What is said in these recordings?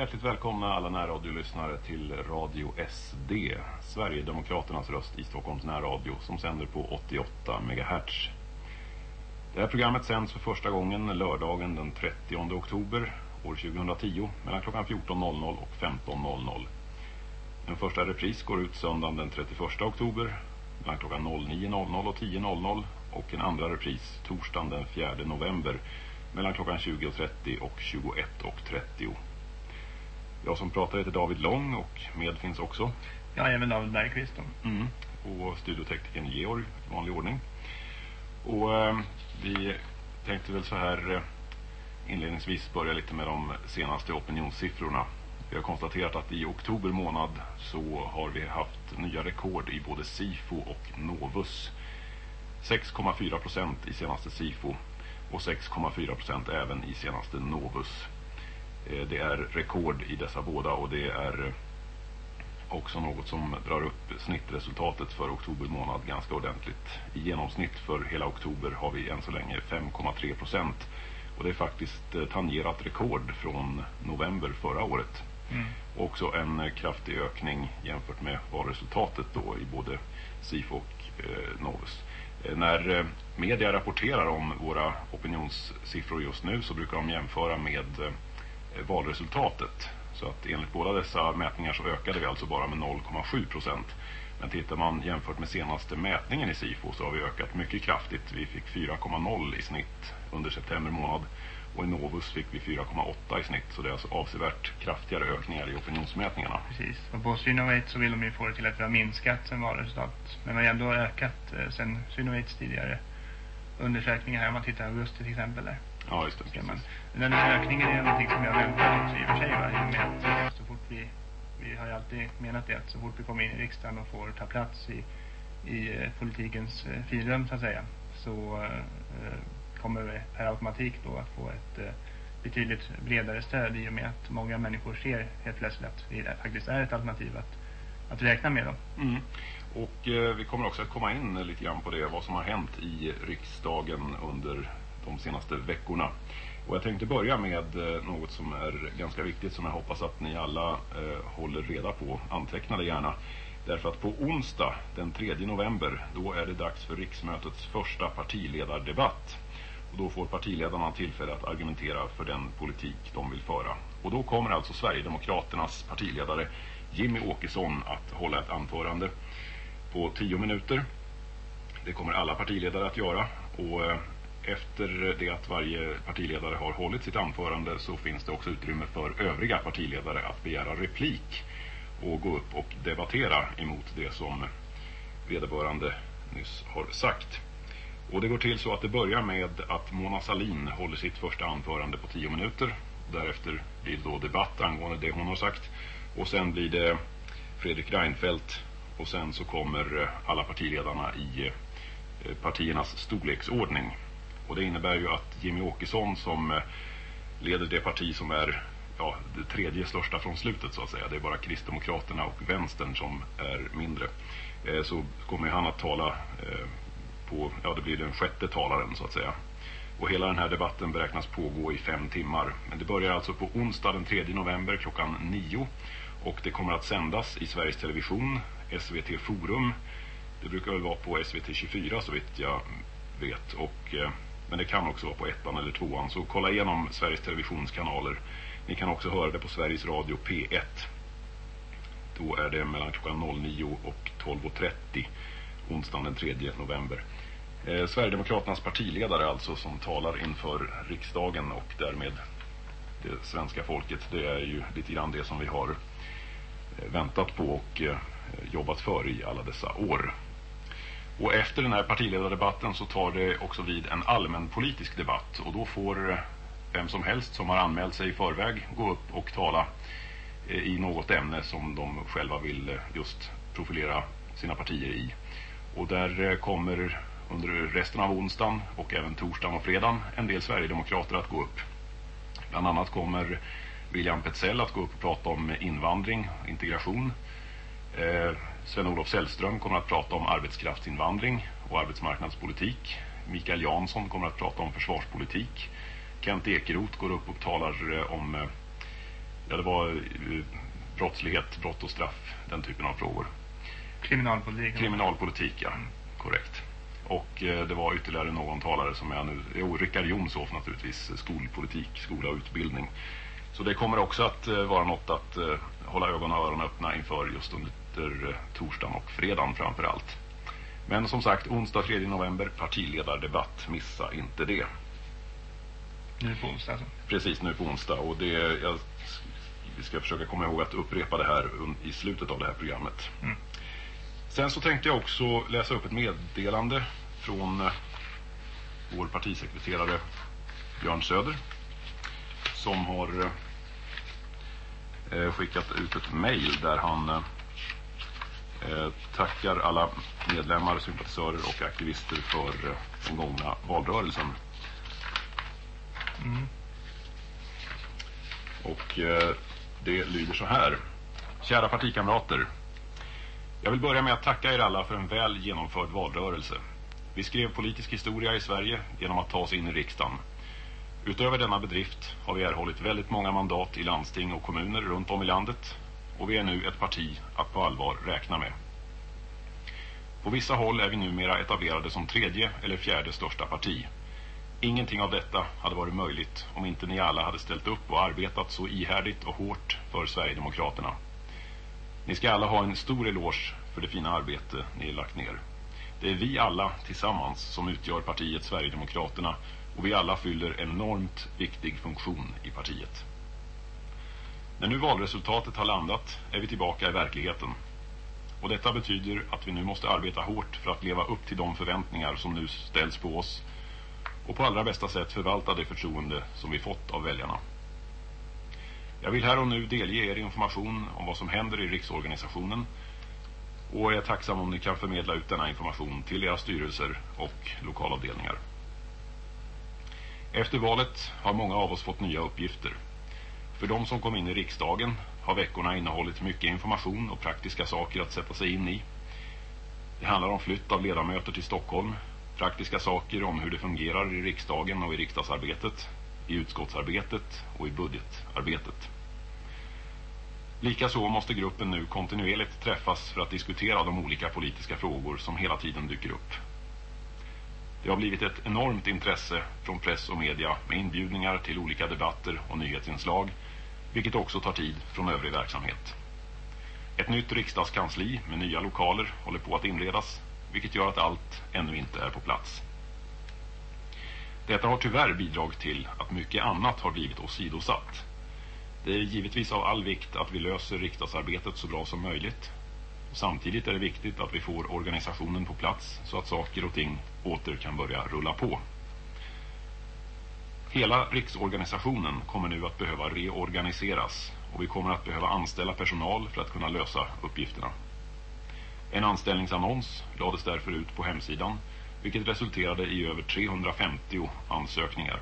Hjärtligt välkomna alla närradiolyssnare till Radio SD, Sverigedemokraternas röst i Stockholms närradio som sänder på 88 MHz. Det här programmet sänds för första gången lördagen den 30 oktober år 2010 mellan klockan 14.00 och 15.00. En första repris går ut söndagen den 31 oktober mellan klockan 09.00 och 10.00 och en andra repris torsdagen den 4 november mellan klockan 20.30 och 21.30. Jag som pratar heter David Lång och med finns också. Ja, även David Bergqvist. Mm. Och studiotekniken Georg i vanlig ordning. Och eh, vi tänkte väl så här eh, inledningsvis börja lite med de senaste opinionssiffrorna. Vi har konstaterat att i oktober månad så har vi haft nya rekord i både SIFO och Novus. 6,4 procent i senaste SIFO och 6,4 procent även i senaste Novus. Eh, det är rekord i dessa båda och det är eh, också något som drar upp snittresultatet för oktober månad ganska ordentligt. I genomsnitt för hela oktober har vi än så länge 5,3 procent och det är faktiskt eh, tangerat rekord från november förra året. Mm. Också en kraftig ökning jämfört med valresultatet då i både SIFO och eh, Novus. När media rapporterar om våra opinionssiffror just nu så brukar de jämföra med Eh, valresultatet. Så att enligt båda dessa mätningar så ökade vi alltså bara med 0,7 procent. Men tittar man jämfört med senaste mätningen i SIFO så har vi ökat mycket kraftigt. Vi fick 4,0 i snitt under september månad och i Novus fick vi 4,8 i snitt. Så det är alltså avsevärt kraftigare ökningar i opinionsmätningarna. Precis. Och på Synovate så vill de ju få det till att vi har minskat sen valresultat. Men vi har ändå ökat eh, sen Synovates tidigare undersökningar här om man tittar i augusti till exempel där. Ja, just det. Man, den här ökningen är någonting som jag väntar också i och för sig. Va? Med att eh, så fort vi, vi har ju alltid menat det att så fort vi kommer in i riksdagen och får ta plats i, i eh, politikens eh, finrum så att säga så eh, kommer vi per automatik då att få ett eh, betydligt bredare stöd i och med att många människor ser helt plötsligt att vi faktiskt är ett alternativ att, att räkna med. Då. Mm. Och eh, vi kommer också att komma in lite grann på det, vad som har hänt i riksdagen under de senaste veckorna. Och jag tänkte börja med eh, något som är ganska viktigt som jag hoppas att ni alla eh, håller reda på. Anteckna det gärna. Därför att på onsdag den 3 november då är det dags för riksmötets första partiledardebatt. Och då får partiledarna tillfälle att argumentera för den politik de vill föra. Och då kommer alltså Sverigedemokraternas partiledare Jimmy Åkesson att hålla ett anförande på 10 minuter. Det kommer alla partiledare att göra och eh, efter det att varje partiledare har hållit sitt anförande så finns det också utrymme för övriga partiledare att begära replik och gå upp och debattera emot det som vederbörande nyss har sagt. Och det går till så att det börjar med att Mona Salin håller sitt första anförande på tio minuter. Därefter blir det då debatt angående det hon har sagt. Och sen blir det Fredrik Reinfeldt och sen så kommer alla partiledarna i eh, partiernas storleksordning. Och det innebär ju att Jimmy Åkesson som eh, leder det parti som är ja, det tredje största från slutet så att säga. Det är bara Kristdemokraterna och Vänstern som är mindre. Eh, så kommer han att tala eh, på, ja det blir den sjätte talaren så att säga. Och hela den här debatten beräknas pågå i fem timmar. Men det börjar alltså på onsdag den 3 november klockan nio. Och det kommer att sändas i Sveriges Television, SVT Forum. Det brukar väl vara på SVT 24 så vitt jag vet. Och eh, men det kan också vara på ettan eller tvåan. Så kolla igenom Sveriges Televisions kanaler. Ni kan också höra det på Sveriges Radio P1. Då är det mellan klockan 09 och 12.30 onsdagen den 3 november. Eh, Sverigedemokraternas partiledare alltså som talar inför riksdagen och därmed det svenska folket. Det är ju lite grann det som vi har eh, väntat på och eh, jobbat för i alla dessa år. Och efter den här partiledardebatten så tar det också vid en allmänpolitisk debatt. Och då får eh, vem som helst som har anmält sig i förväg gå upp och tala eh, i något ämne som de själva vill eh, just profilera sina partier i. Och där kommer under resten av onsdagen och även torsdagen och fredagen en del Sverigedemokrater att gå upp. Bland annat kommer William Petzell att gå upp och prata om invandring och integration. Sven-Olof Sällström kommer att prata om arbetskraftsinvandring och arbetsmarknadspolitik. Mikael Jansson kommer att prata om försvarspolitik. Kent Ekeroth går upp och talar eh, om eh, Ja, det var eh, brottslighet, brott och straff, den typen av frågor. Kriminalpolitik. Kriminalpolitik, ja. Korrekt. Och eh, det var ytterligare någon talare som är nu, jo, Rickard Jomshoff naturligtvis, skolpolitik, skola och utbildning. Så det kommer också att eh, vara något att eh, hålla ögon och öron öppna inför just under eh, torsdagen och fredagen framför allt. Men som sagt, onsdag 3 november, partiledardebatt, missa inte det. Nu på onsdag alltså. Precis, nu på onsdag. Och det, jag, vi ska försöka komma ihåg att upprepa det här i slutet av det här programmet. Mm. Sen så tänkte jag också läsa upp ett meddelande från eh, vår partisekreterare Björn Söder som har eh, skickat ut ett mejl där han tackar alla medlemmar, sympatisörer och aktivister för eh, den gångna valrörelsen. Mm. Och eh, det lyder så här. Kära partikamrater. Jag vill börja med att tacka er alla för en väl genomförd valrörelse. Vi skrev politisk historia i Sverige genom att ta oss in i riksdagen. Utöver denna bedrift har vi erhållit väldigt många mandat i landsting och kommuner runt om i landet och vi är nu ett parti att på allvar räkna med. På vissa håll är vi numera etablerade som tredje eller fjärde största parti. Ingenting av detta hade varit möjligt om inte ni alla hade ställt upp och arbetat så ihärdigt och hårt för Sverigedemokraterna. Ni ska alla ha en stor eloge för det fina arbete ni lagt ner. Det är vi alla tillsammans som utgör partiet Sverigedemokraterna och vi alla fyller en enormt viktig funktion i partiet. När nu valresultatet har landat är vi tillbaka i verkligheten. Och detta betyder att vi nu måste arbeta hårt för att leva upp till de förväntningar som nu ställs på oss och på allra bästa sätt förvalta det förtroende som vi fått av väljarna. Jag vill här och nu delge er information om vad som händer i riksorganisationen och är tacksam om ni kan förmedla ut denna information till era styrelser och lokalavdelningar. Efter valet har många av oss fått nya uppgifter. För de som kom in i riksdagen har veckorna innehållit mycket information och praktiska saker att sätta sig in i. Det handlar om flytt av ledamöter till Stockholm, praktiska saker om hur det fungerar i riksdagen och i riksdagsarbetet, i utskottsarbetet och i budgetarbetet. Likaså måste gruppen nu kontinuerligt träffas för att diskutera de olika politiska frågor som hela tiden dyker upp. Det har blivit ett enormt intresse från press och media med inbjudningar till olika debatter och nyhetsinslag, vilket också tar tid från övrig verksamhet. Ett nytt riksdagskansli med nya lokaler håller på att inledas, vilket gör att allt ännu inte är på plats. Detta har tyvärr bidragit till att mycket annat har blivit åsidosatt. Det är givetvis av all vikt att vi löser riksdagsarbetet så bra som möjligt. Samtidigt är det viktigt att vi får organisationen på plats så att saker och ting åter kan börja rulla på. Hela riksorganisationen kommer nu att behöva reorganiseras och vi kommer att behöva anställa personal för att kunna lösa uppgifterna. En anställningsannons lades därför ut på hemsidan vilket resulterade i över 350 ansökningar.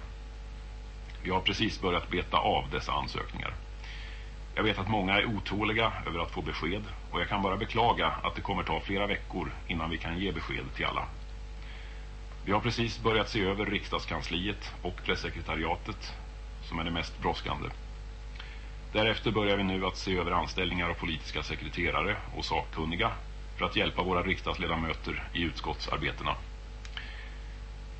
Vi har precis börjat beta av dessa ansökningar. Jag vet att många är otåliga över att få besked och jag kan bara beklaga att det kommer ta flera veckor innan vi kan ge besked till alla. Vi har precis börjat se över riksdagskansliet och pressekretariatet som är det mest brådskande. Därefter börjar vi nu att se över anställningar av politiska sekreterare och sakkunniga för att hjälpa våra riksdagsledamöter i utskottsarbetena.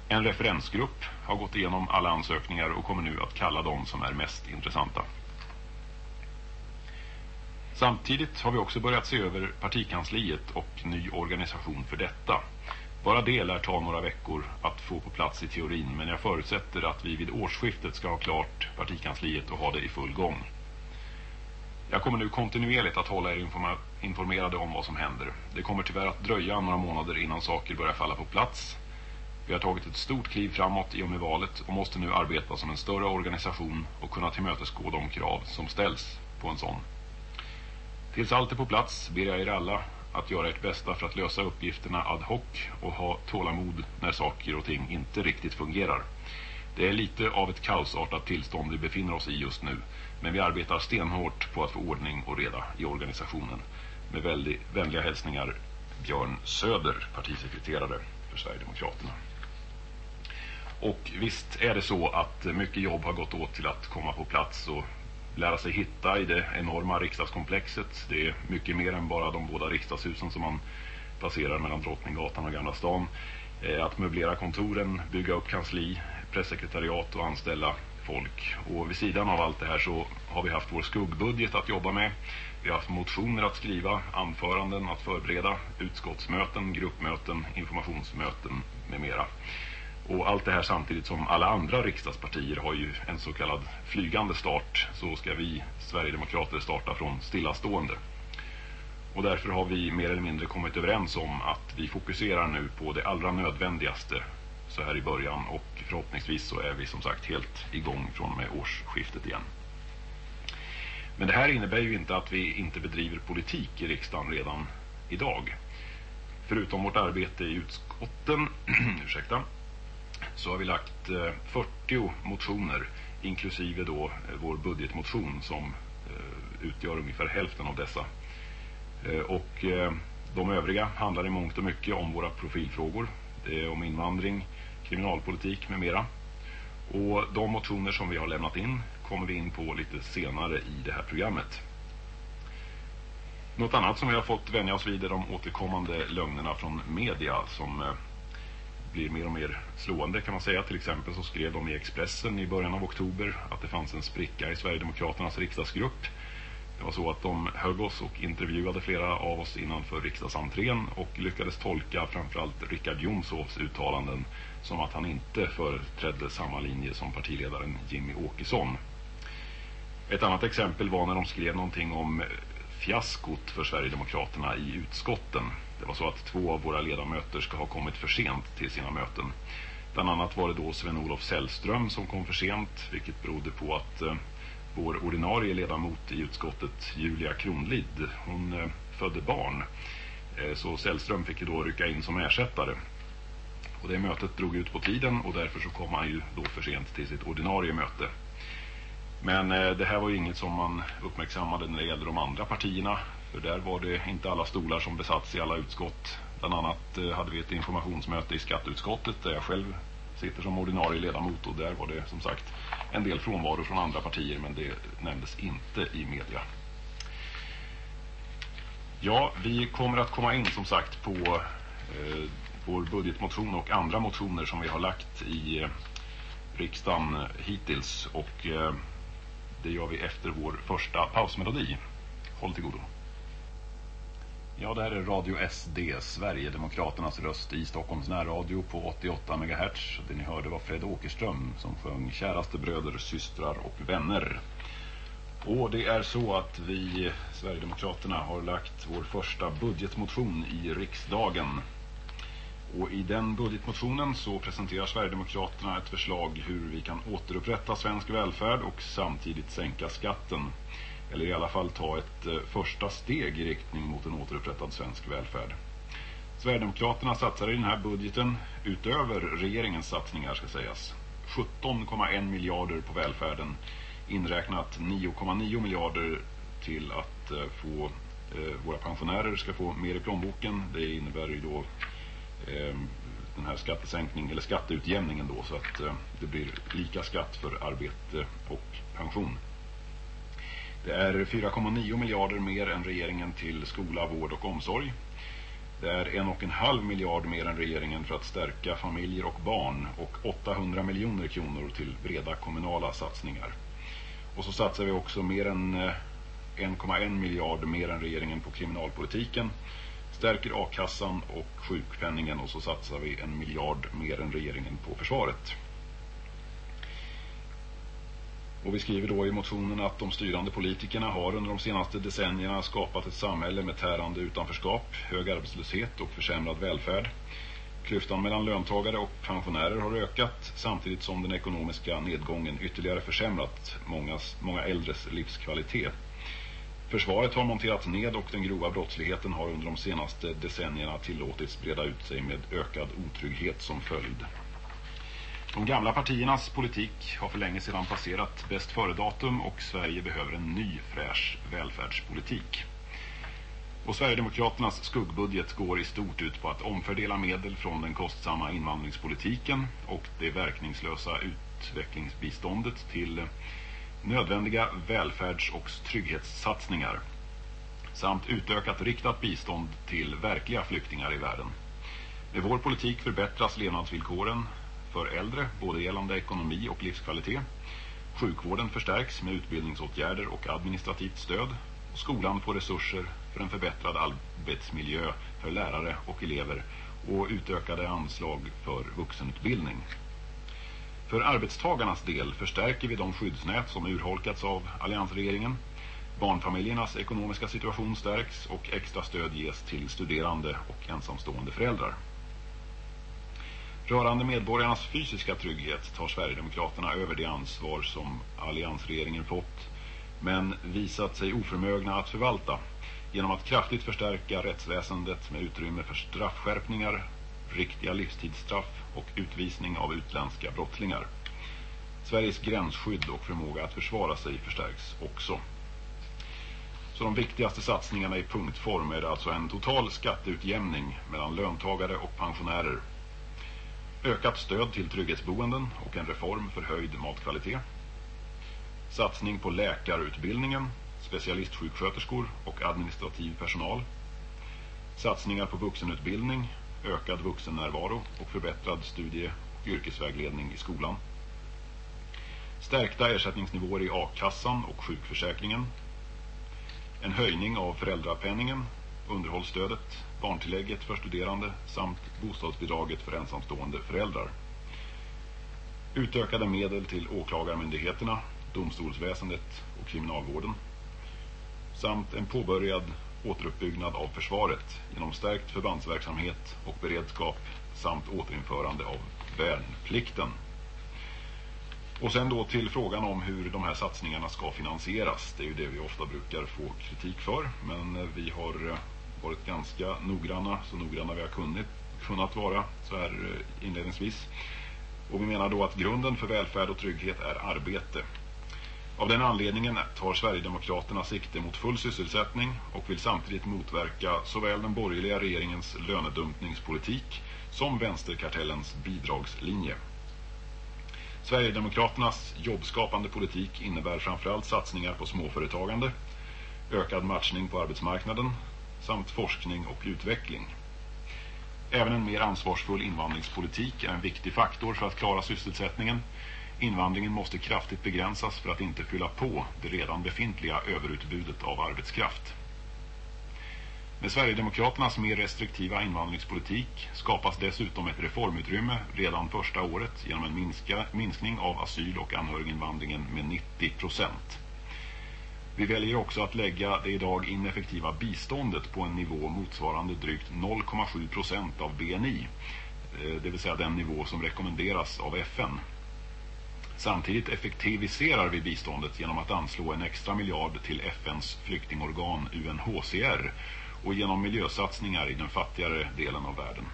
En referensgrupp har gått igenom alla ansökningar och kommer nu att kalla de som är mest intressanta. Samtidigt har vi också börjat se över partikansliet och ny organisation för detta. Bara det lär ta några veckor att få på plats i teorin men jag förutsätter att vi vid årsskiftet ska ha klart partikansliet och ha det i full gång. Jag kommer nu kontinuerligt att hålla er informerade om vad som händer. Det kommer tyvärr att dröja några månader innan saker börjar falla på plats. Vi har tagit ett stort kliv framåt i och med valet och måste nu arbeta som en större organisation och kunna tillmötesgå de krav som ställs på en sån. Tills allt är på plats ber jag er alla att göra ert bästa för att lösa uppgifterna ad hoc och ha tålamod när saker och ting inte riktigt fungerar. Det är lite av ett kaosartat tillstånd vi befinner oss i just nu, men vi arbetar stenhårt på att få ordning och reda i organisationen. Med väldigt vänliga hälsningar Björn Söder, partisekreterare för Sverigedemokraterna. Och visst är det så att mycket jobb har gått åt till att komma på plats och lära sig hitta i det enorma riksdagskomplexet. Det är mycket mer än bara de båda riksdagshusen som man passerar mellan Drottninggatan och Gamla stan. Eh, att möblera kontoren, bygga upp kansli, pressekretariat och anställa folk. Och vid sidan av allt det här så har vi haft vår skuggbudget att jobba med. Vi har haft motioner att skriva, anföranden att förbereda, utskottsmöten, gruppmöten, informationsmöten med mera. Och allt det här samtidigt som alla andra riksdagspartier har ju en så kallad flygande start så ska vi Sverigedemokrater starta från stillastående. Och därför har vi mer eller mindre kommit överens om att vi fokuserar nu på det allra nödvändigaste så här i början och förhoppningsvis så är vi som sagt helt igång från med årsskiftet igen. Men det här innebär ju inte att vi inte bedriver politik i riksdagen redan idag. Förutom vårt arbete i utskotten ursäkta, så har vi lagt eh, 40 motioner inklusive då eh, vår budgetmotion som eh, utgör ungefär hälften av dessa. Och de övriga handlar i mångt och mycket om våra profilfrågor. Det är om invandring, kriminalpolitik med mera. Och de motioner som vi har lämnat in kommer vi in på lite senare i det här programmet. Något annat som vi har fått vänja oss vid är de återkommande lögnerna från media som blir mer och mer slående kan man säga. Till exempel så skrev de i Expressen i början av oktober att det fanns en spricka i Sverigedemokraternas riksdagsgrupp. Det var så att de högg oss och intervjuade flera av oss innanför riksdagsentrén och lyckades tolka framförallt Richard Jomshofs uttalanden som att han inte företrädde samma linje som partiledaren Jimmy Åkesson. Ett annat exempel var när de skrev någonting om fiaskot för Sverigedemokraterna i utskotten. Det var så att två av våra ledamöter ska ha kommit för sent till sina möten. Bland annat var det då Sven-Olof Sällström som kom för sent, vilket berodde på att eh, vår ordinarie ledamot i utskottet, Julia Kronlid, hon eh, födde barn. Eh, så Sällström fick ju då rycka in som ersättare. Och det mötet drog ut på tiden och därför så kom han ju då för sent till sitt ordinarie möte. Men eh, det här var ju inget som man uppmärksammade när det gällde de andra partierna. För där var det inte alla stolar som besatts i alla utskott. Bland annat eh, hade vi ett informationsmöte i skatteutskottet där jag själv sitter som ordinarie ledamot. Och där var det som sagt en del frånvaro från andra partier men det nämndes inte i media. Ja, vi kommer att komma in som sagt på eh, vår budgetmotion och andra motioner som vi har lagt i eh, riksdagen hittills. Och eh, det gör vi efter vår första pausmelodi. Håll till godo. Ja, det här är Radio SD, Sverigedemokraternas röst i Stockholms närradio på 88 MHz. Det ni hörde var Fred Åkerström som sjöng Käraste bröder, systrar och vänner. Och det är så att vi, Sverigedemokraterna, har lagt vår första budgetmotion i riksdagen. Och i den budgetmotionen så presenterar Sverigedemokraterna ett förslag hur vi kan återupprätta svensk välfärd och samtidigt sänka skatten. Eller i alla fall ta ett eh, första steg i riktning mot en återupprättad svensk välfärd. Sverigedemokraterna satsar i den här budgeten, utöver regeringens satsningar ska sägas, 17,1 miljarder på välfärden, inräknat 9,9 miljarder till att eh, få eh, våra pensionärer ska få mer i plånboken. Det innebär ju då eh, den här skattesänkningen eller skatteutjämningen då så att eh, det blir lika skatt för arbete och pension. Det är 4,9 miljarder mer än regeringen till skola, vård och omsorg. Det är en och en halv miljard mer än regeringen för att stärka familjer och barn och 800 miljoner kronor till breda kommunala satsningar. Och så satsar vi också mer än eh, 1,1 miljard mer än regeringen på kriminalpolitiken stärker a-kassan och sjukpenningen och så satsar vi en miljard mer än regeringen på försvaret. Och vi skriver då i motionen att de styrande politikerna har under de senaste decennierna skapat ett samhälle med tärande utanförskap, hög arbetslöshet och försämrad välfärd. Klyftan mellan löntagare och pensionärer har ökat samtidigt som den ekonomiska nedgången ytterligare försämrat mångas, många äldres livskvalitet. Försvaret har monterats ned och den grova brottsligheten har under de senaste decennierna tillåtits breda ut sig med ökad otrygghet som följd. De gamla partiernas politik har för länge sedan passerat bäst före datum och Sverige behöver en ny fräsch välfärdspolitik. Och Sverigedemokraternas skuggbudget går i stort ut på att omfördela medel från den kostsamma invandringspolitiken och det verkningslösa utvecklingsbiståndet till nödvändiga välfärds- och trygghetssatsningar samt utökat riktat bistånd till verkliga flyktingar i världen. Med vår politik förbättras levnadsvillkoren för äldre, både gällande ekonomi och livskvalitet. Sjukvården förstärks med utbildningsåtgärder och administrativt stöd. Och skolan får resurser för en förbättrad arbetsmiljö för lärare och elever och utökade anslag för vuxenutbildning. För arbetstagarnas del förstärker vi de skyddsnät som urholkats av alliansregeringen. Barnfamiljernas ekonomiska situation stärks och extra stöd ges till studerande och ensamstående föräldrar. Rörande medborgarnas fysiska trygghet tar Sverigedemokraterna över det ansvar som alliansregeringen fått men visat sig oförmögna att förvalta genom att kraftigt förstärka rättsväsendet med utrymme för straffskärpningar, riktiga livstidsstraff och utvisning av utländska brottslingar. Sveriges gränsskydd och förmåga att försvara sig förstärks också. Så de viktigaste satsningarna i punktform är alltså en total skatteutjämning mellan löntagare och pensionärer. Ökat stöd till trygghetsboenden och en reform för höjd matkvalitet. Satsning på läkarutbildningen, specialistsjuksköterskor och administrativ personal. Satsningar på vuxenutbildning, ökad vuxennärvaro och förbättrad studie- och yrkesvägledning i skolan. Stärkta ersättningsnivåer i a-kassan och sjukförsäkringen. En höjning av föräldrapenningen, underhållsstödet, barntillägget för studerande samt bostadsbidraget för ensamstående föräldrar. Utökade medel till åklagarmyndigheterna, domstolsväsendet och kriminalvården. Samt en påbörjad återuppbyggnad av försvaret genom stärkt förbandsverksamhet och beredskap samt återinförande av värnplikten. Och sen då till frågan om hur de här satsningarna ska finansieras. Det är ju det vi ofta brukar få kritik för. Men vi har eh, varit ganska noggranna, så noggranna vi har kunnat, kunnat vara så här eh, inledningsvis. Och vi menar då att grunden för välfärd och trygghet är arbete. Av den anledningen tar Sverigedemokraterna sikte mot full sysselsättning och vill samtidigt motverka såväl den borgerliga regeringens lönedumpningspolitik som vänsterkartellens bidragslinje. Sverigedemokraternas jobbskapande politik innebär framförallt satsningar på småföretagande, ökad matchning på arbetsmarknaden samt forskning och utveckling. Även en mer ansvarsfull invandringspolitik är en viktig faktor för att klara sysselsättningen. Invandringen måste kraftigt begränsas för att inte fylla på det redan befintliga överutbudet av arbetskraft. Med Sverigedemokraternas mer restriktiva invandringspolitik skapas dessutom ett reformutrymme redan första året genom en minska, minskning av asyl- och anhöriginvandringen med 90 procent. Vi väljer också att lägga det idag ineffektiva biståndet på en nivå motsvarande drygt 0,7 procent av BNI. Eh, det vill säga den nivå som rekommenderas av FN. Samtidigt effektiviserar vi biståndet genom att anslå en extra miljard till FNs flyktingorgan UNHCR och genom miljösatsningar i den fattigare delen av världen.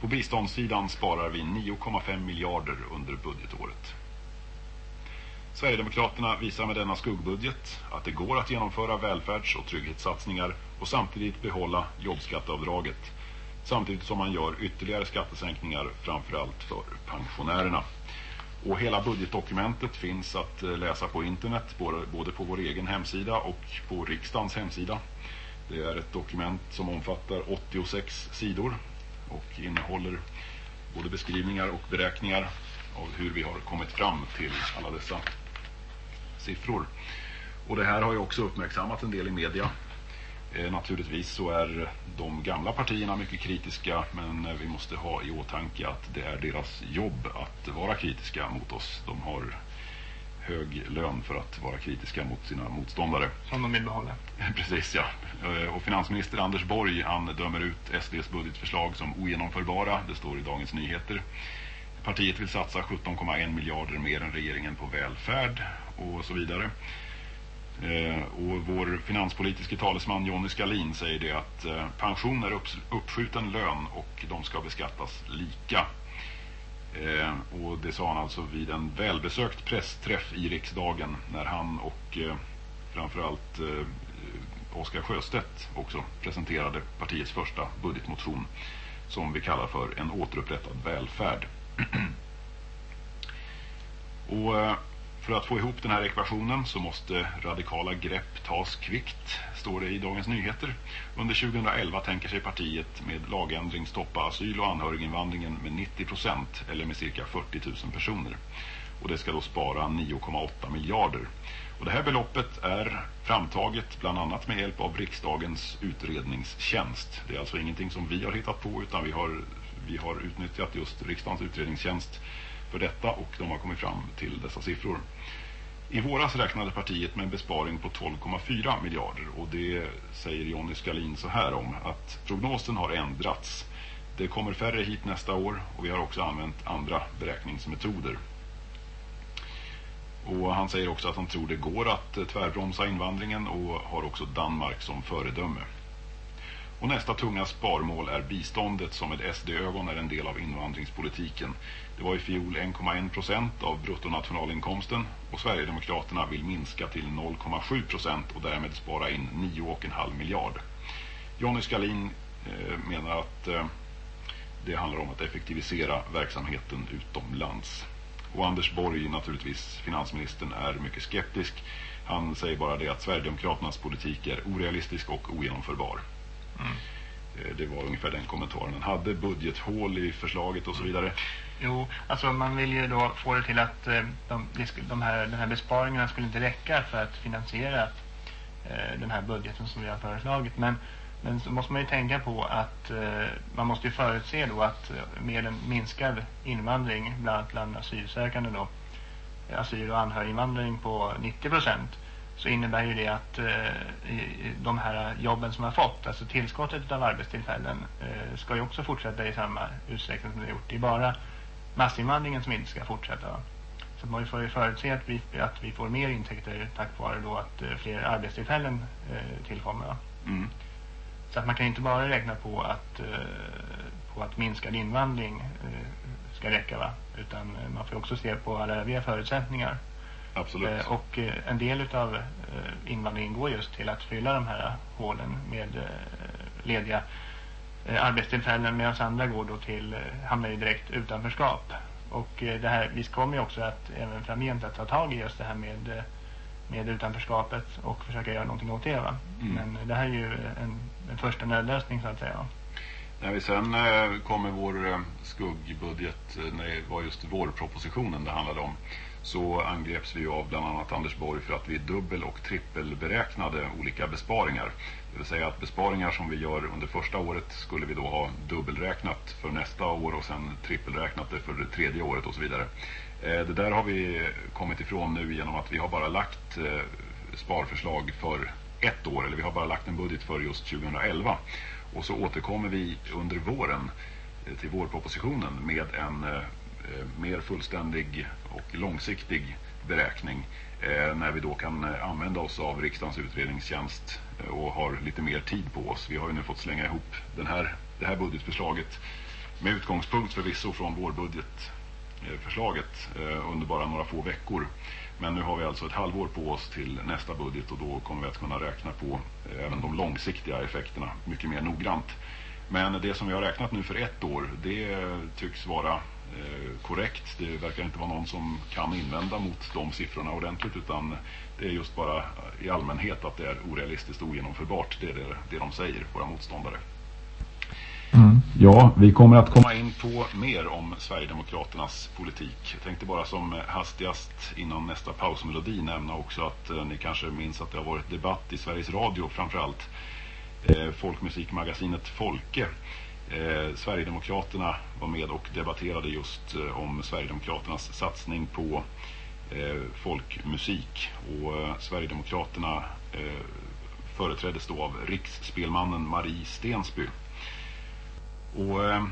På biståndssidan sparar vi 9,5 miljarder under budgetåret. Sverigedemokraterna visar med denna skuggbudget att det går att genomföra välfärds- och trygghetssatsningar och samtidigt behålla jobbskatteavdraget samtidigt som man gör ytterligare skattesänkningar framförallt för pensionärerna. Och hela budgetdokumentet finns att eh, läsa på internet både på vår egen hemsida och på riksdagens hemsida. Det är ett dokument som omfattar 86 sidor och innehåller både beskrivningar och beräkningar av hur vi har kommit fram till alla dessa siffror. Och det här har ju också uppmärksammat en del i media. Eh, naturligtvis så är de gamla partierna mycket kritiska men vi måste ha i åtanke att det är deras jobb att vara kritiska mot oss. De har hög lön för att vara kritiska mot sina motståndare. Som de vill behålla. Precis, ja. Och finansminister Anders Borg, han dömer ut SDs budgetförslag som ogenomförbara. Det står i Dagens Nyheter. Partiet vill satsa 17,1 miljarder mer än regeringen på välfärd och så vidare. Eh, och vår finanspolitiska talesman Jonny Skalin säger det att eh, pension är upp, uppskjuten lön och de ska beskattas lika. Eh, och det sa han alltså vid en välbesökt pressträff i riksdagen när han och eh, framförallt eh, Oskar Sjöstedt också presenterade partiets första budgetmotion som vi kallar för en återupprättad välfärd. och eh, För att få ihop den här ekvationen så måste radikala grepp tas kvickt, står det i Dagens Nyheter. Under 2011 tänker sig partiet med lagändring stoppa asyl- och anhöriginvandringen med 90% eller med cirka 40 000 personer. Och det ska då spara 9,8 miljarder. Och det här beloppet är framtaget bland annat med hjälp av riksdagens utredningstjänst. Det är alltså ingenting som vi har hittat på utan vi har, vi har utnyttjat just riksdagens utredningstjänst för detta och de har kommit fram till dessa siffror. I våras räknade partiet med en besparing på 12,4 miljarder och det säger Jonny Skalin så här om att prognosen har ändrats. Det kommer färre hit nästa år och vi har också använt andra beräkningsmetoder. Och han säger också att han tror det går att tvärbromsa invandringen och har också Danmark som föredöme. Och nästa tunga sparmål är biståndet som med SD-ögon är en del av invandringspolitiken. Det var i fjol 1,1 procent av bruttonationalinkomsten och Sverigedemokraterna vill minska till 0,7 procent och därmed spara in 9,5 miljard. Jonny Skalin eh, menar att eh, det handlar om att effektivisera verksamheten utomlands. Och Anders Borg, naturligtvis finansministern, är mycket skeptisk. Han säger bara det att Sverigedemokraternas politik är orealistisk och ogenomförbar. Mm. Eh, det var ungefär den kommentaren han hade. Budgethål i förslaget och så vidare. Jo, alltså man vill ju då få det till att eh, de, de här, den här besparingarna skulle inte räcka för att finansiera eh, den här budgeten som vi har föreslagit. Men, men så måste man ju tänka på att man måste ju förutse då att med en minskad invandring bland, bland asylsökande då, asyl- och anhöriginvandring på 90 procent så innebär ju det att eh, de här jobben som har fått, alltså tillskottet av arbetstillfällen eh, ska ju också fortsätta i samma utsträckning som det har gjort. Det är bara massinvandringen som inte ska fortsätta. Så man får ju förutse att vi, att vi får mer intäkter tack vare då att eh, fler arbetstillfällen tillkommer. Mm. Så att man kan inte bara räkna på att, på att minskad invandring ska räcka va? Utan man får också se på alla övriga förutsättningar. Absolut. Eh, och eh, en del av eh, invandringen går just till att fylla de här hålen med lediga arbetstillfällen medan andra går då till, hamnar i direkt utanförskap. Och det här, vi kommer ju också att även framgent att ta tag i just det här med, med utanförskapet och försöka göra någonting åt det va. Mm. Men det här är ju en, en första nödlösning så att säga. När vi sen eh, kommer vår eh, skuggbudget, när det var just vårpropositionen det handlade om så angreps vi av bland annat Anders Borg för att vi dubbel- och trippelberäknade olika besparingar. Det vill säga att besparingar som vi gör under första året skulle vi då ha dubbelräknat för nästa år och sen trippelräknat det för det tredje året och så vidare. Eh, det där har vi kommit ifrån nu genom att vi har bara lagt eh, sparförslag för ett år, eller vi har bara lagt en budget för just 2011. Och så återkommer vi under våren eh, till vårpropositionen med en Eh, mer fullständig och långsiktig beräkning eh, när vi då kan eh, använda oss av riksdagens utredningstjänst och har lite mer tid på oss. Vi har ju nu fått slänga ihop den här, det här budgetförslaget med utgångspunkt förvisso från vårbudgetförslaget under bara några få veckor. Men nu har vi alltså ett halvår på oss till nästa budget och då kommer vi att kunna räkna på även de långsiktiga effekterna mycket mer noggrant. Men det som vi har räknat nu för ett år, det tycks vara korrekt. Det verkar inte vara någon som kan invända mot de siffrorna ordentligt utan det är just bara i allmänhet att det är orealistiskt och ogenomförbart. Det är det, det de säger, våra motståndare. Mm. Ja, vi kommer att komma in på mer om Sverigedemokraternas politik. Jag tänkte bara som hastigast innan nästa pausmelodi nämna också att eh, ni kanske minns att det har varit debatt i Sveriges Radio framförallt eh, folkmusikmagasinet Folke Eh, Sverigedemokraterna var med och debatterade just eh, om Sverigedemokraternas satsning på eh, folkmusik. Och eh, Sverigedemokraterna eh, företräddes då av riksspelmannen Marie Stensby. Och eh,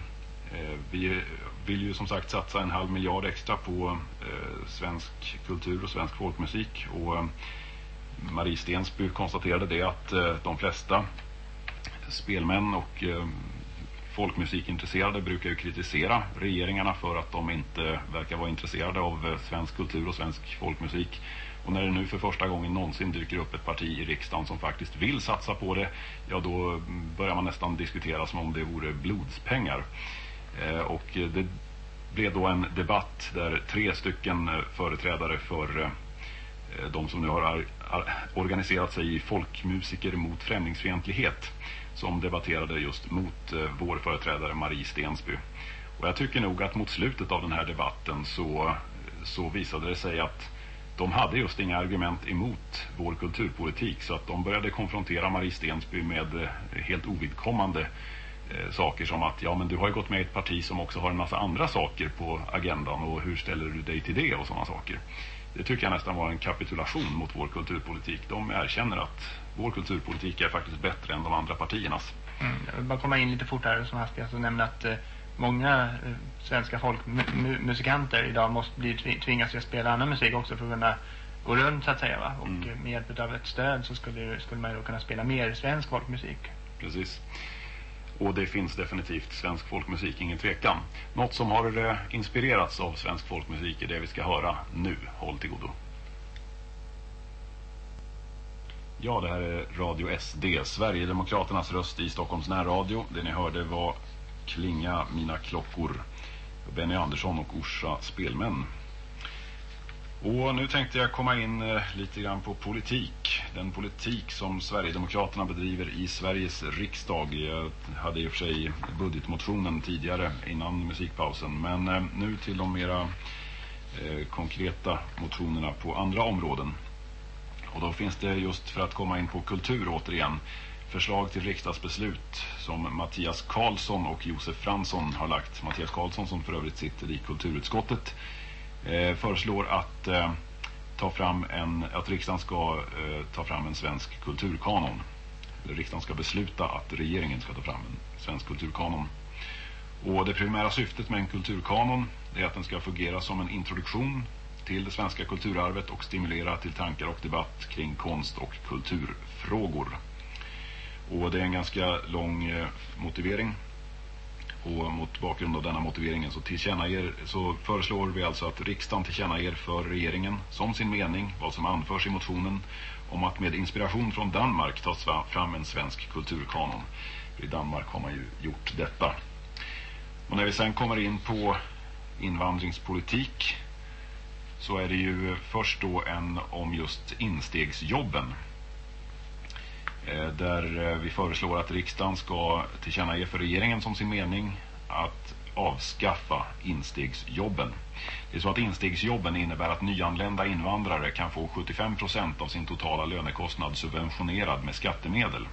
eh vi vill ju som sagt satsa en halv miljard extra på eh, svensk kultur och svensk folkmusik. Och eh, Marie Stensby konstaterade det att de flesta spelmän och folkmusikintresserade brukar ju kritisera regeringarna för att de inte verkar vara intresserade av eh, svensk kultur och svensk folkmusik. Och när det nu för första gången någonsin dyker upp ett parti i riksdagen som faktiskt vill satsa på det, ja då mm, börjar man nästan diskutera som om det vore blodspengar. Eh, och eh, det blev då en debatt där tre stycken företrädare för de som nu har organiserat sig i Folkmusiker mot främlingsfientlighet som debatterade just mot eh, vår företrädare Marie Stensby. Och jag tycker nog att mot slutet av den här debatten så, så visade det sig att de hade just inga argument emot vår kulturpolitik så att de började konfrontera Marie Stensby med eh, helt ovidkommande eh, saker som att ja men du har ju gått med i ett parti som också har en massa andra saker på agendan och hur ställer du dig till det och sådana saker. Det tycker jag nästan var en kapitulation mot vår kulturpolitik. De erkänner att vår kulturpolitik är faktiskt bättre än de andra partiernas. Mm, jag vill bara komma in lite fortare som hastigast och nämna att eh, många eh, svenska folkmusikanter idag måste bli tvingas att spela annan musik också för att kunna gå runt så att säga va? Och mm. med hjälp av ett stöd så skulle, skulle man då kunna spela mer svensk folkmusik. Precis. Och det finns definitivt svensk folkmusik, ingen tvekan. Något som har eh, inspirerats av svensk folkmusik är det vi ska höra nu. Håll till godo. Ja, det här är Radio SD, Sverigedemokraternas röst i Stockholms närradio. Det ni hörde var Klinga mina klockor. Benny Andersson och Orsa Spelmän. Och nu tänkte jag komma in eh, lite grann på politik. Den politik som Sverigedemokraterna bedriver i Sveriges riksdag. Jag hade i och för sig budgetmotionen tidigare innan musikpausen. Men eh, nu till de mera eh, konkreta motionerna på andra områden. Och då finns det just för att komma in på kultur återigen förslag till riksdagsbeslut som Mattias Karlsson och Josef Fransson har lagt. Mattias Karlsson som för övrigt sitter i kulturutskottet eh, föreslår att eh, ta fram en att riksdagen ska eh, ta fram en svensk kulturkanon. Riksdagen ska besluta att regeringen ska ta fram en svensk kulturkanon. Och det primära syftet med en kulturkanon är att den ska fungera som en introduktion till det svenska kulturarvet och stimulera till tankar och debatt kring konst- och kulturfrågor. Och det är en ganska lång eh, motivering. Och mot bakgrund av denna motiveringen så, så föreslår vi alltså att riksdagen tillkännager för regeringen som sin mening vad som anförs i motionen om att med inspiration från Danmark tas fram en svensk kulturkanon. För I Danmark har man ju gjort detta. Och när vi sen kommer in på invandringspolitik så är det ju först då en om just instegsjobben. Eh, där eh, vi föreslår att riksdagen ska tillkännage för regeringen som sin mening att avskaffa instegsjobben. Det är så att instegsjobben innebär att nyanlända invandrare kan få 75% av sin totala lönekostnad subventionerad med skattemedel.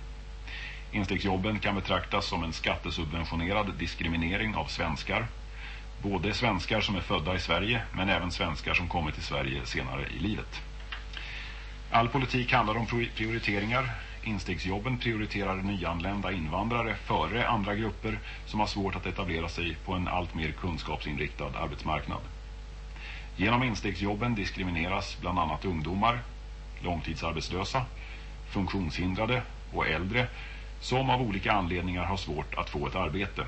Instegsjobben kan betraktas som en skattesubventionerad diskriminering av svenskar. Både svenskar som är födda i Sverige men även svenskar som kommer till Sverige senare i livet. All politik handlar om prioriteringar instegsjobben prioriterar nyanlända invandrare före andra grupper som har svårt att etablera sig på en allt mer kunskapsinriktad arbetsmarknad. Genom instegsjobben diskrimineras bland annat ungdomar, långtidsarbetslösa, funktionshindrade och äldre som av olika anledningar har svårt att få ett arbete.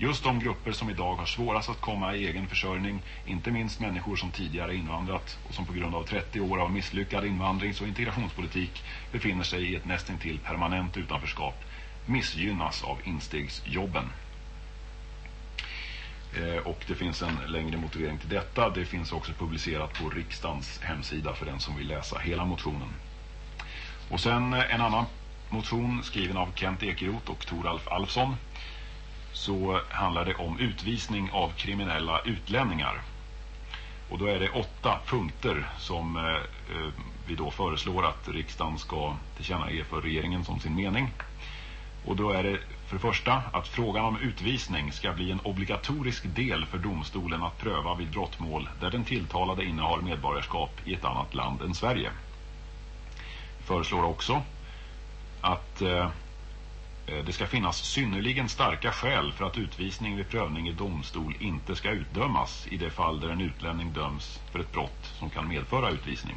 Just de grupper som idag har svårast att komma i egen försörjning, inte minst människor som tidigare invandrat och som på grund av 30 år av misslyckad invandrings- och integrationspolitik befinner sig i ett nästintill permanent utanförskap, missgynnas av instegsjobben. Eh, och det finns en längre motivering till detta. Det finns också publicerat på riksdagens hemsida för den som vill läsa hela motionen. Och sen eh, en annan motion skriven av Kent Ekeroth och Toralf Alfsson så handlar det om utvisning av kriminella utlänningar. Och då är det åtta punkter som eh, eh, vi då föreslår att riksdagen ska tillkännage för regeringen som sin mening. Och då är det för det första att frågan om utvisning ska bli en obligatorisk del för domstolen att pröva vid brottmål där den tilltalade innehar medborgarskap i ett annat land än Sverige. Vi föreslår också att Eh, Eh, det ska finnas synnerligen starka skäl för att utvisning vid prövning i domstol inte ska utdömas i det fall där en utlänning döms för ett brott som kan medföra utvisning.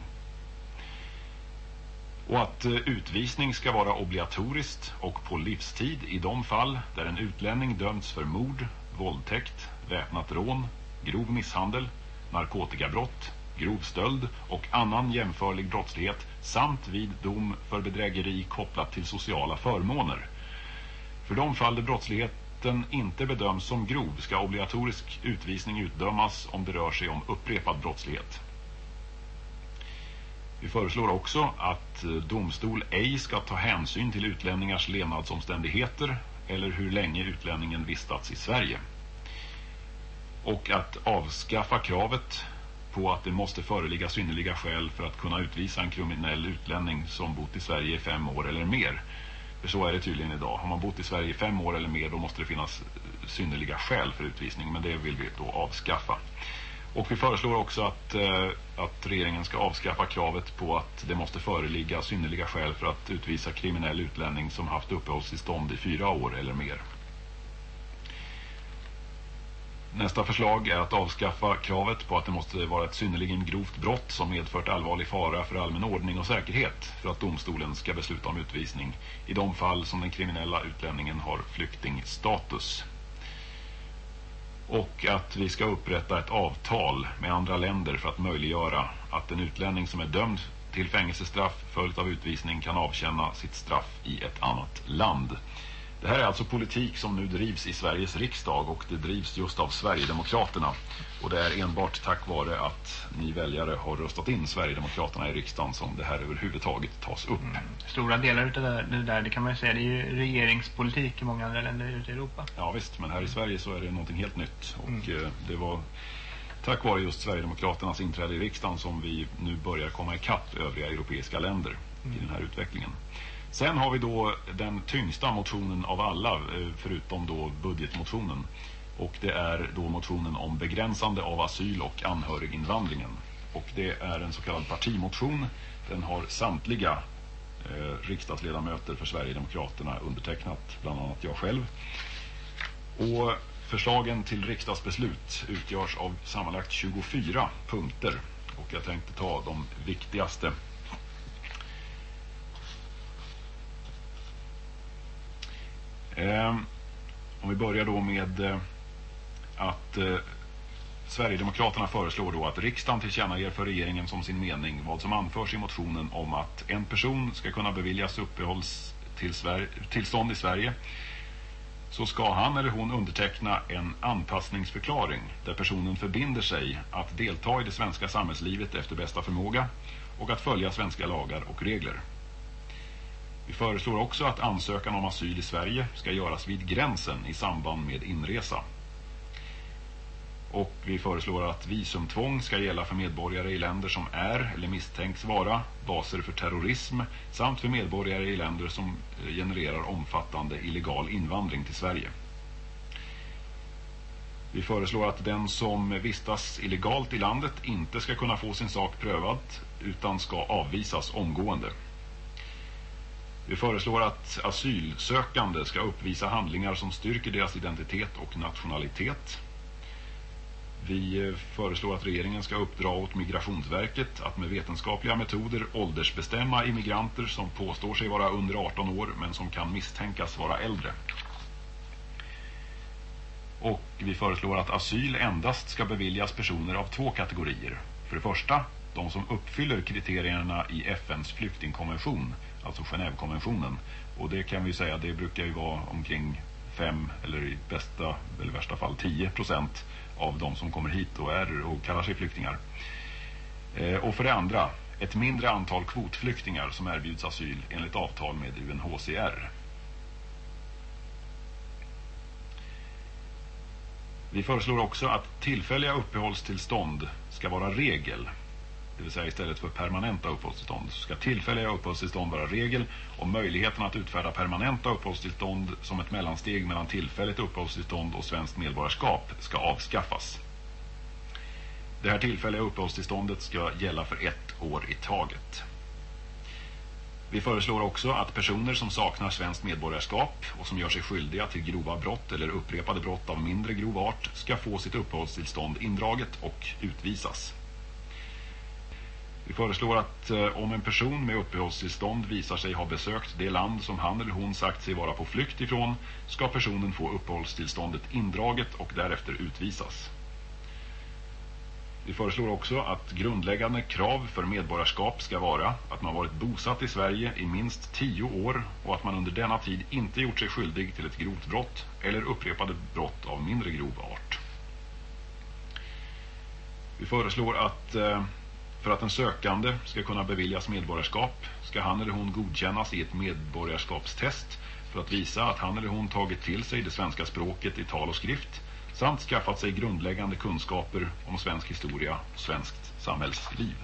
Och att eh, utvisning ska vara obligatoriskt och på livstid i de fall där en utlänning dömts för mord, våldtäkt, väpnat rån, grov misshandel, narkotikabrott, grov stöld och annan jämförlig brottslighet samt vid dom för bedrägeri kopplat till sociala förmåner för de fall där brottsligheten inte bedöms som grov ska obligatorisk utvisning utdömas om det rör sig om upprepad brottslighet. Vi föreslår också att eh, domstol ej ska ta hänsyn till utlänningars levnadsomständigheter eller hur länge utlänningen vistats i Sverige. Och att avskaffa kravet på att det måste föreligga synnerliga skäl för att kunna utvisa en kriminell utlänning som bott i Sverige i fem år eller mer. För så är det tydligen idag. Har man bott i Sverige i fem år eller mer då måste det finnas eh, synnerliga skäl för utvisning. Men det vill vi då avskaffa. Och vi föreslår också att, eh, att regeringen ska avskaffa kravet på att det måste föreligga synnerliga skäl för att utvisa kriminell utlänning som haft uppehållstillstånd i fyra år eller mer. Nästa förslag är att avskaffa kravet på att det måste vara ett synnerligen grovt brott som medfört allvarlig fara för allmän ordning och säkerhet för att domstolen ska besluta om utvisning i de fall som den kriminella utlänningen har flyktingstatus. Och att vi ska upprätta ett avtal med andra länder för att möjliggöra att en utlänning som är dömd till fängelsestraff följt av utvisning kan avkänna sitt straff i ett annat land. Det här är alltså politik som nu drivs i Sveriges riksdag och det drivs just av Sverigedemokraterna. Och det är enbart tack vare att ni väljare har röstat in Sverigedemokraterna i riksdagen som det här överhuvudtaget tas upp. Mm. Stora delar av det, där, det kan man ju säga, det är ju regeringspolitik i många andra länder ute i Europa. Ja visst, men här i Sverige så är det någonting helt nytt. Och mm. Eh, det var tack vare just Sverigedemokraternas inträde i riksdagen som vi nu börjar komma ikapp övriga europeiska länder mm. i den här utvecklingen. Sen har vi då den tyngsta motionen av alla, eh, förutom då budgetmotionen. Och det är då motionen om begränsande av asyl- och anhöriginvandringen. Och det är en så kallad partimotion. Den har samtliga eh, riksdagsledamöter för Sverigedemokraterna undertecknat, bland annat jag själv. Och förslagen till riksdagsbeslut utgörs av sammanlagt 24 punkter. Och jag tänkte ta de viktigaste Ehm, om vi börjar då med eh, att eh, Sverigedemokraterna föreslår då att riksdagen tillkännager för regeringen som sin mening vad som anförs i motionen om att en person ska kunna beviljas uppehållstillstånd i Sverige så ska han eller hon underteckna en anpassningsförklaring där personen förbinder sig att delta i det svenska samhällslivet efter bästa förmåga och att följa svenska lagar och regler. Vi föreslår också att ansökan om asyl i Sverige ska göras vid gränsen i samband med inresa. Och vi föreslår att visumtvång ska gälla för medborgare i länder som är eller misstänks vara baser för terrorism samt för medborgare i länder som eh, genererar omfattande illegal invandring till Sverige. Vi föreslår att den som vistas illegalt i landet inte ska kunna få sin sak prövad utan ska avvisas omgående. Vi föreslår att asylsökande ska uppvisa handlingar som styrker deras identitet och nationalitet. Vi eh, föreslår att regeringen ska uppdra åt Migrationsverket att med vetenskapliga metoder åldersbestämma immigranter som påstår sig vara under 18 år men som kan misstänkas vara äldre. Och vi föreslår att asyl endast ska beviljas personer av två kategorier. För det första, de som uppfyller kriterierna i FNs flyktingkonvention alltså Genèvekonventionen. Och det kan vi säga, det brukar ju vara omkring 5 eller i bästa eller värsta fall 10 procent av de som kommer hit och är och kallar sig flyktingar. Eh, och för det andra, ett mindre antal kvotflyktingar som erbjuds asyl enligt avtal med UNHCR. Vi föreslår också att tillfälliga uppehållstillstånd ska vara regel det vill säga istället för permanenta uppehållstillstånd, så ska tillfälliga uppehållstillstånd vara regel och möjligheten att utfärda permanenta uppehållstillstånd som ett mellansteg mellan tillfälligt uppehållstillstånd och svenskt medborgarskap ska avskaffas. Det här tillfälliga uppehållstillståndet ska gälla för ett år i taget. Vi föreslår också att personer som saknar svenskt medborgarskap och som gör sig skyldiga till grova brott eller upprepade brott av mindre grov art ska få sitt uppehållstillstånd indraget och utvisas. Vi föreslår att eh, om en person med uppehållstillstånd visar sig ha besökt det land som han eller hon sagt sig vara på flykt ifrån ska personen få uppehållstillståndet indraget och därefter utvisas. Vi föreslår också att grundläggande krav för medborgarskap ska vara att man varit bosatt i Sverige i minst tio år och att man under denna tid inte gjort sig skyldig till ett grovt brott eller upprepade brott av mindre grov art. Vi föreslår att eh, för att en sökande ska kunna beviljas medborgarskap ska han eller hon godkännas i ett medborgarskapstest för att visa att han eller hon tagit till sig det svenska språket i tal och skrift samt skaffat sig grundläggande kunskaper om svensk historia och svenskt samhällsliv.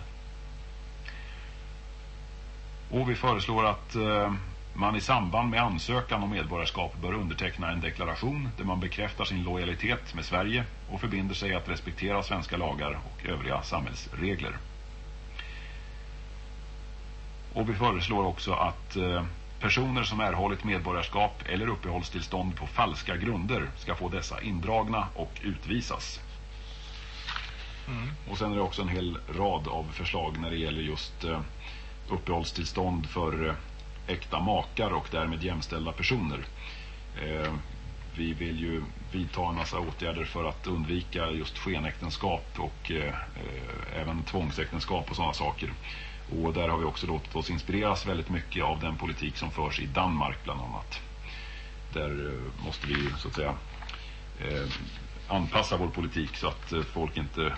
Och vi föreslår att eh, man i samband med ansökan om medborgarskap bör underteckna en deklaration där man bekräftar sin lojalitet med Sverige och förbinder sig att respektera svenska lagar och övriga samhällsregler. Och vi föreslår också att eh, personer som erhållit medborgarskap eller uppehållstillstånd på falska grunder ska få dessa indragna och utvisas. Mm. Och sen är det också en hel rad av förslag när det gäller just eh, uppehållstillstånd för eh, äkta makar och därmed jämställda personer. Vi vill ju vidta en massa åtgärder för att undvika just skenäktenskap och även tvångsäktenskap och sådana saker. Och där har vi också låtit oss inspireras väldigt mycket av den politik som förs i Danmark bland annat. Där eh, måste vi så att säga eh, anpassa vår politik så att eh, folk inte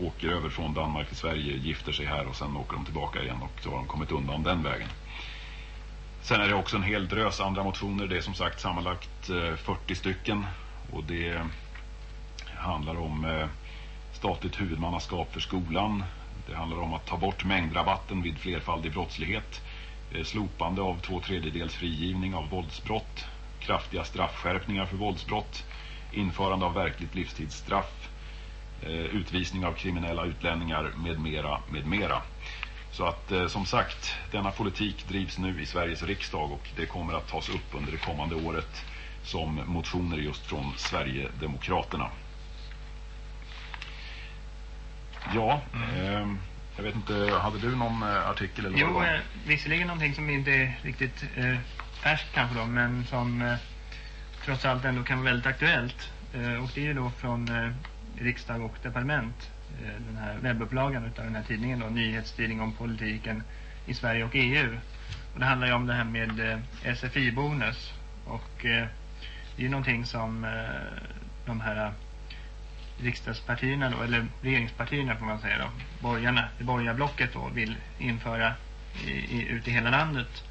åker över från Danmark till Sverige, gifter sig här och sen åker de tillbaka igen och så har de kommit undan den vägen. Sen är det också en hel drös andra motioner. Det är som sagt sammanlagt 40 stycken och det handlar om statligt huvudmannaskap för skolan, det handlar om att ta bort mängdrabatten vid flerfaldig brottslighet, eh, slopande av två tredjedels frigivning av våldsbrott, kraftiga straffskärpningar för våldsbrott, införande av verkligt livstidsstraff, eh, utvisning av kriminella utlänningar med mera, med mera. Så att eh, som sagt, denna politik drivs nu i Sveriges riksdag och det kommer att tas upp under det kommande året som motioner just från Sverigedemokraterna. Ja, eh, jag vet inte, hade du någon eh, artikel eller jo? Eh, visserligen någonting som inte är riktigt eh, färskt kanske då, men som eh, trots allt ändå kan vara väldigt aktuellt. Eh, och det är ju då från eh, riksdag och departement, den här webbupplagan utav den här tidningen då, nyhetsstyrning om politiken i Sverige och EU. Och det handlar ju om det här med SFI-bonus och det är ju någonting som de här riksdagspartierna då, eller regeringspartierna får man säga då, borgarna, det borgarblocket då vill införa i, i, ut i hela landet.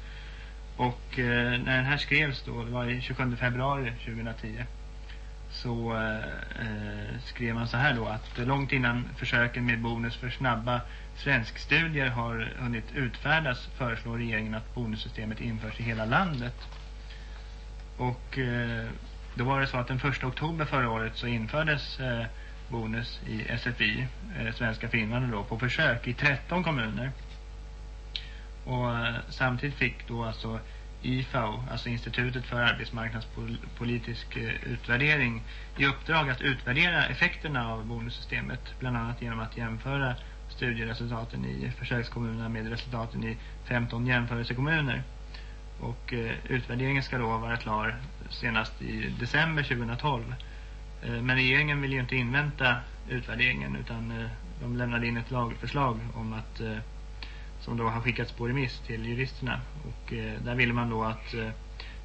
Och eh, när den här skrevs då, det var i 27 februari 2010 så eh, eh, skrev man så här då att långt innan försöken med bonus för snabba svenskstudier har hunnit utfärdas föreslår regeringen att bonussystemet införs i hela landet. Och eh, då var det så att den 1 oktober förra året så infördes eh, bonus i SFI, eh, svenska Finland då, på försök i 13 kommuner. Och eh, samtidigt fick då alltså IFAO, alltså Institutet för arbetsmarknadspolitisk eh, utvärdering, i uppdrag att utvärdera effekterna av bonussystemet, bland annat genom att jämföra studieresultaten i försökskommunerna med resultaten i 15 jämförelsekommuner. Och eh, utvärderingen ska då vara klar senast i december 2012. Eh, men regeringen vill ju inte invänta utvärderingen utan eh, de lämnade in ett lagförslag om att som då har skickats på remiss till juristerna och där ville man då att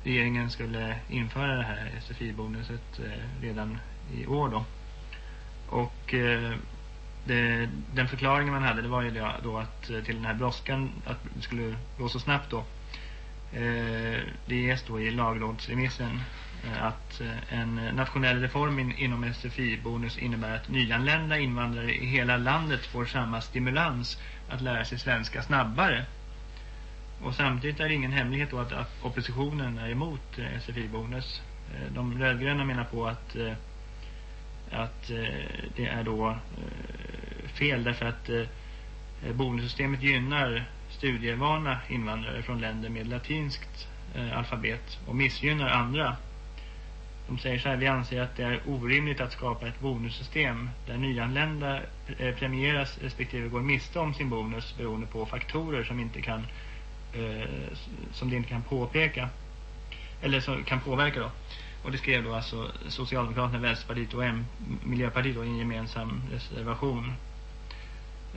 regeringen skulle införa det här SFI-bonuset redan i år då. Och det, den förklaringen man hade det var ju då att till den här brådskan att det skulle gå så snabbt då. Eh, det ges då i lagrådsremissen eh, att eh, en nationell reform inom SFI-bonus innebär att nyanlända invandrare i hela landet får samma stimulans att lära sig svenska snabbare. Och samtidigt är det ingen hemlighet då att, oppositionen är emot SFI-bonus. De rödgröna menar på att, att det är då fel därför att bonussystemet gynnar studievana invandrare från länder med latinskt eh, alfabet och missgynnar andra de säger så här, vi anser att det är orimligt att skapa ett bonussystem där nyanlända eh, premieras respektive går miste om sin bonus beroende på faktorer som inte kan eh, som det inte kan påpeka eller som kan påverka då. Och det skrev då alltså Socialdemokraterna, Vänsterpartiet och M Miljöpartiet då i en gemensam reservation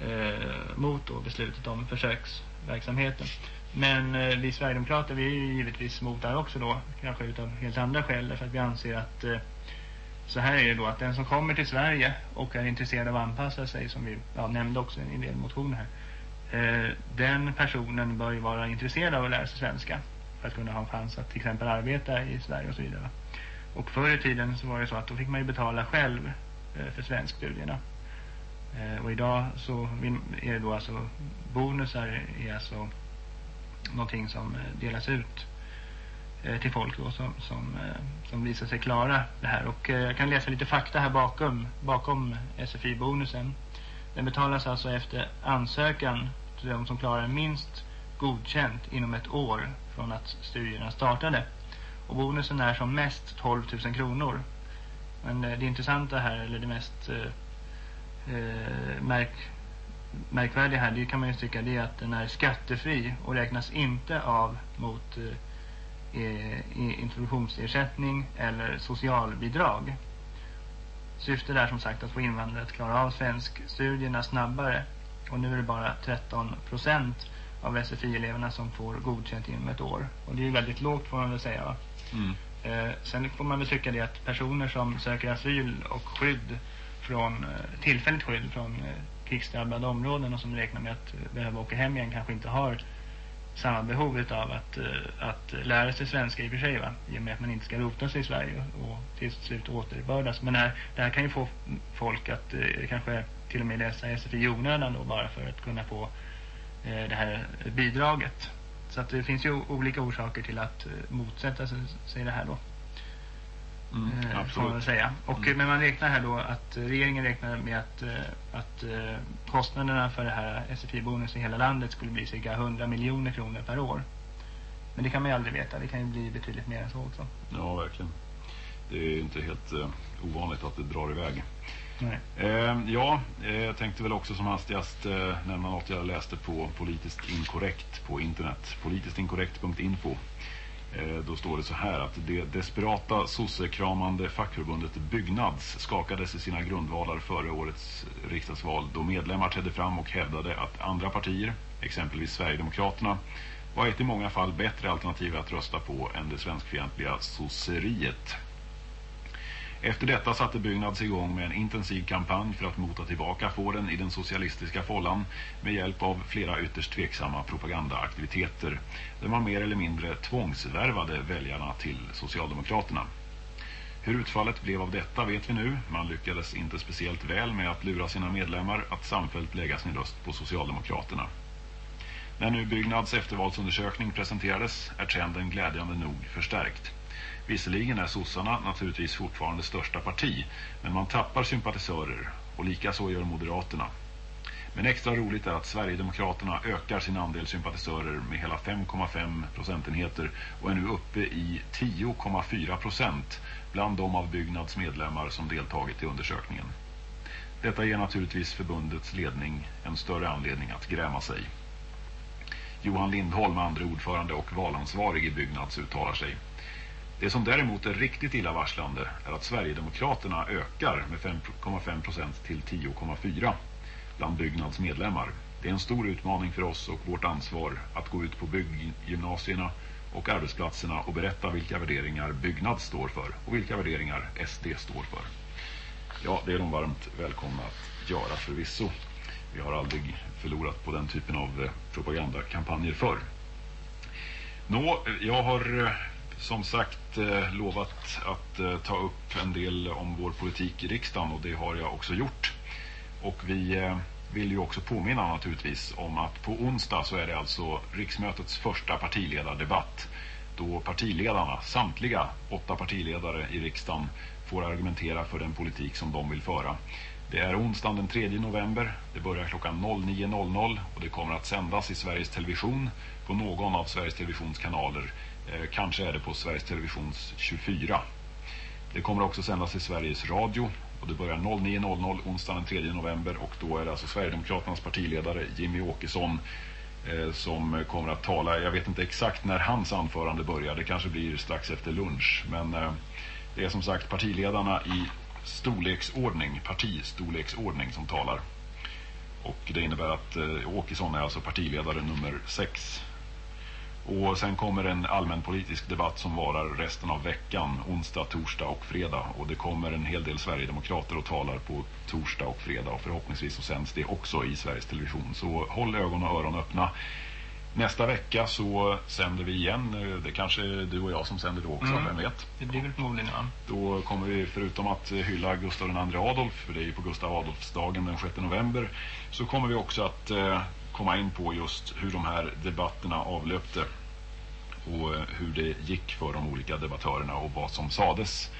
eh, mot då beslutet om försöks verksamheten. Men eh, vi Sverigedemokrater vi är ju givetvis emot det här också då. Kanske utav helt andra skäl. Därför att vi anser att eh, så här är det då att den som kommer till Sverige och är intresserad av att anpassa sig som vi ja, nämnde också i en del motioner här. Eh, den personen bör ju vara intresserad av att lära sig svenska för att kunna ha en chans att till exempel arbeta i Sverige och så vidare. Och förr i tiden så var det så att då fick man ju betala själv eh, för svenskstudierna. Eh, och idag så är det då alltså bonusar är alltså någonting som eh, delas ut eh, till folk då som, som, eh, som visar sig klara det här. Och eh, jag kan läsa lite fakta här bakom, bakom SFI-bonusen. Den betalas alltså efter ansökan till de som klarar minst godkänt inom ett år från att studierna startade. Och bonusen är som mest 12 000 kronor. Men eh, det intressanta här, eller det mest eh, märk, märkvärdiga här, det kan man ju tycka det är att den är skattefri och räknas inte av mot eh, introduktionsersättning eller socialbidrag. Syftet är som sagt att få invandrare att klara av svenskstudierna snabbare. Och nu är det bara 13 procent av SFI-eleverna som får godkänt inom ett år. Och det är ju väldigt lågt får man väl säga? Mm. Eh, sen får man väl tycka det att personer som söker asyl och skydd från eh, tillfälligt skydd från eh, krigsdrabbade områden och som räknar med att eh, behöva åka hem igen kanske inte har samma behov av att, att lära sig svenska i och för sig va? i och med att man inte ska rota sig i Sverige och till slut återbördas. Men det här, det här kan ju få folk att kanske till och med läsa SFI i onödan då bara för att kunna få det här bidraget. Så att det finns ju olika orsaker till att motsätta sig det här då. Mm, eh, absolut. Man säga. Och, mm. Men man räknar här då att regeringen räknar med att, eh, att eh, kostnaderna för det här SFI-bonus i hela landet skulle bli cirka 100 miljoner kronor per år. Men det kan man ju aldrig veta. Det kan ju bli betydligt mer än så också. Ja, verkligen. Det är inte helt uh, ovanligt att det drar iväg. Eh, ja, eh, jag tänkte väl också som hastigast eh, nämna något jag läste på politiskt inkorrekt på internet. Politistinkorrekt.info. Eh, då står det så här att det desperata sossekramande fackförbundet Byggnads skakades i sina grundvalar före årets riksdagsval då medlemmar trädde fram och hävdade att andra partier, exempelvis Sverigedemokraterna, var ett i många fall bättre alternativ att rösta på än det svenskfientliga sosseriet. Efter detta satte Byggnads igång med en intensiv kampanj för att mota tillbaka fåren i den socialistiska follan med hjälp av flera ytterst tveksamma propagandaaktiviteter där man mer eller mindre tvångsvärvade väljarna till Socialdemokraterna. Hur utfallet blev av detta vet vi nu. Man lyckades inte speciellt väl med att lura sina medlemmar att samfällt lägga sin röst på Socialdemokraterna. När nu Byggnads eftervalsundersökning presenterades är trenden glädjande nog förstärkt. Visserligen är sossarna naturligtvis fortfarande största parti, men man tappar sympatisörer och lika så gör Moderaterna. Men extra roligt är att Sverigedemokraterna ökar sin andel sympatisörer med hela 5,5 procentenheter och är nu uppe i 10,4 procent bland de av Byggnads medlemmar som deltagit i undersökningen. Detta ger naturligtvis förbundets ledning en större anledning att gräma sig. Johan Lindholm, andra ordförande och valansvarig i Byggnads, uttalar sig. Det som däremot är riktigt illavarslande är att Sverigedemokraterna ökar med 5,5 procent till 10,4 bland Byggnads medlemmar. Det är en stor utmaning för oss och vårt ansvar att gå ut på bygggymnasierna och arbetsplatserna och berätta vilka värderingar Byggnad står för och vilka värderingar SD står för. Ja, det är de varmt välkomna att göra förvisso. Vi har aldrig förlorat på den typen av eh, propagandakampanjer förr. Nå, jag har eh, som sagt eh, lovat att eh, ta upp en del om vår politik i riksdagen och det har jag också gjort. Och vi eh, vill ju också påminna naturligtvis om att på onsdag så är det alltså riksmötets första partiledardebatt då partiledarna, samtliga åtta partiledare i riksdagen får argumentera för den politik som de vill föra. Det är onsdagen den 3 november, det börjar klockan 09.00 och det kommer att sändas i Sveriges Television på någon av Sveriges Televisions kanaler Eh, kanske är det på Sveriges Televisions 24. Det kommer också sändas i Sveriges Radio och det börjar 09.00 onsdagen den 3 november och då är det alltså Sverigedemokraternas partiledare Jimmy Åkesson eh, som kommer att tala. Jag vet inte exakt när hans anförande börjar, det kanske blir strax efter lunch. Men eh, det är som sagt partiledarna i storleksordning, partistorleksordning som talar. Och det innebär att eh, Åkesson är alltså partiledare nummer 6 och sen kommer en allmänpolitisk debatt som varar resten av veckan, onsdag, torsdag och fredag. Och det kommer en hel del Sverigedemokrater och talar på torsdag och fredag. Och förhoppningsvis så sänds det också i Sveriges Television. Så håll ögon och öron öppna. Nästa vecka så sänder vi igen. Det kanske är du och jag som sänder då också, mm. vem vet? Det blir väl förmodligen, ja. Då kommer vi, förutom att hylla Gustav II Adolf, för det är ju på Gustav Adolfsdagen den 6 november, så kommer vi också att eh, komma in på just hur de här debatterna avlöpte och eh, hur det gick för de olika debattörerna och vad som sades.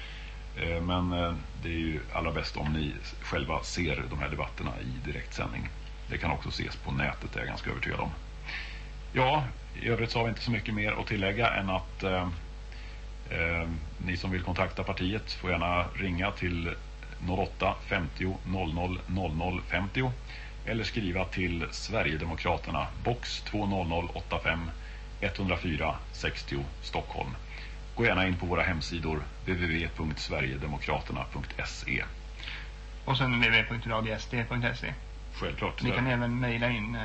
Eh, men eh, det är ju allra bäst om ni själva ser de här debatterna i direktsändning. Det kan också ses på nätet, det är jag ganska övertygad om. Ja, i övrigt så har vi inte så mycket mer att tillägga än att eh, eh, ni som vill kontakta partiet får gärna ringa till 08 50 00 00 50 eller skriva till Sverigedemokraterna box 20085 104 60 Stockholm. Gå gärna in på våra hemsidor www.sverigedemokraterna.se Och sen www.radiosd.se Självklart. Ni kan även mejla in eh,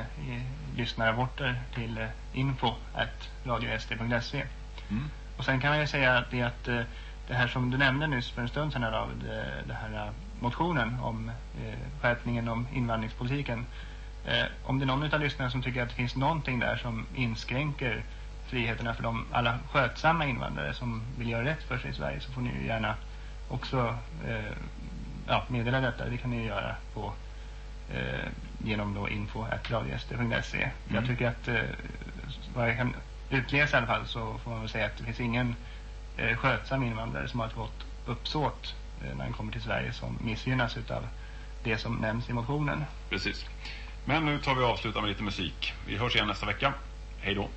lyssnarrapporter till eh, info at radiosd.se mm. Och sen kan jag säga det att eh, det här som du nämnde nyss för en stund sedan av det, det här eh, motionen om eh, skärpningen om invandringspolitiken. Eh, om det är någon av lyssnarna som tycker att det finns någonting där som inskränker friheterna för de alla skötsamma invandrare som vill göra rätt för sig i Sverige så får ni gärna också eh, ja, meddela detta. Det kan ni göra på eh, genom då info. Mm. Jag tycker att eh, vad jag kan utläsa i alla fall så får man väl säga att det finns ingen eh, skötsam invandrare som har ett gott uppsåt Eh, när han kommer till Sverige som missgynnas av det som nämns i motionen. Precis. Men nu tar vi och avslutar med lite musik. Vi hörs igen nästa vecka. Hej då.